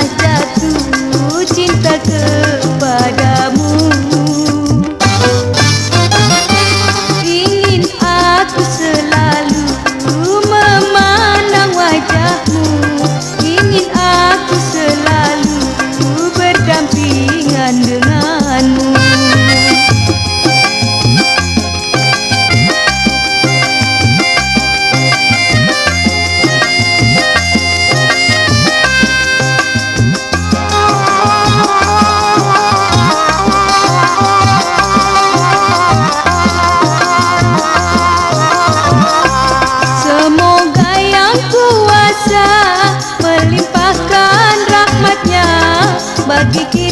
saja selama